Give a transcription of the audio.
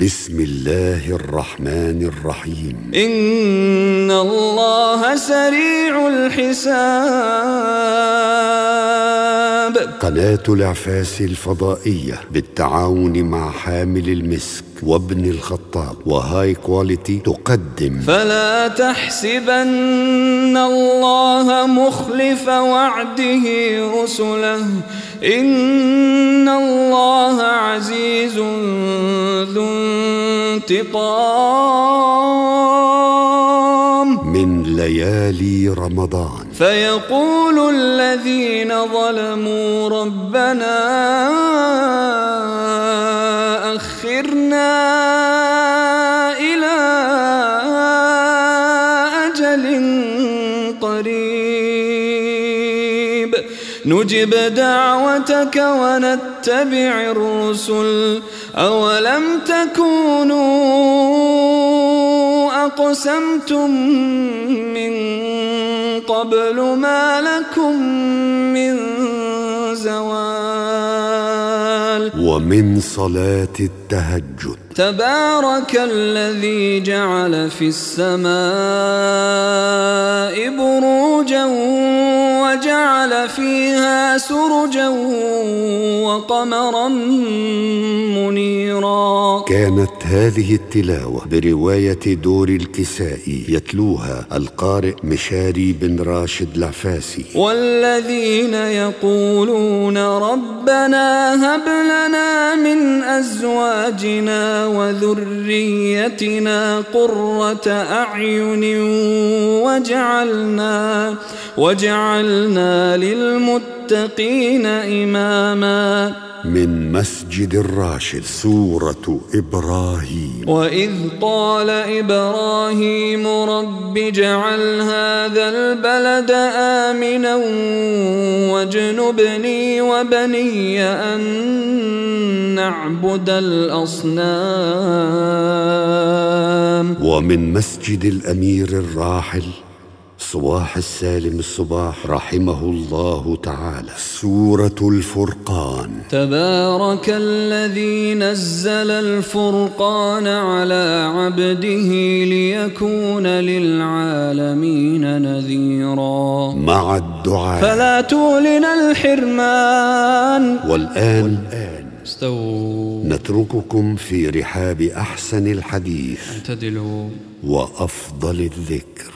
بسم الله الرحمن الرحيم. إن الله سريع الحساب. قناة الإعفاس الفضائية بالتعاون مع حامل المسك وابن الخطاب وهاي كواليتي تقدم. فلا تحسبن الله مخلف وعده رسله. إن الله انتقام. من ليالي رمضان. فيقول الذين ظلموا ربنا أخرنا إلى أجل قريب. نجب دعوتك ونتبع الرسل. أولم تكونوا أقسمتم من قبل ما لكم من زوال ومن صلاة التهجد تبارك الذي جعل في السماء بروجا وجعل فيها سرجا وقمرا منيرا. كانت هذه التلاوة برواية دور الكسائي يتلوها القارئ مشاري بن راشد العفاسي. والذين يقولون ربنا هب لنا من أزواجنا وذريتنا قرة أعين وجعلنا وجعلنا للمتقين إماما. من مسجد الراشد سورة إبراهيم. وإذ قال إبراهيم رب اجعل هذا البلد آمنا واجنبني وبني أن نعبد الأصنام. ومن مسجد الأمير الراحل صباح السالم الصباح رحمه الله تعالى. سورة الفرقان. تبارك الذي نزل الفرقان على عبده ليكون للعالمين نذيرا. مع الدعاء. فلا تولن الحرمان. والآن استووا. نترككم في رحاب أحسن الحديث اعتدلوا وأفضل الذكر.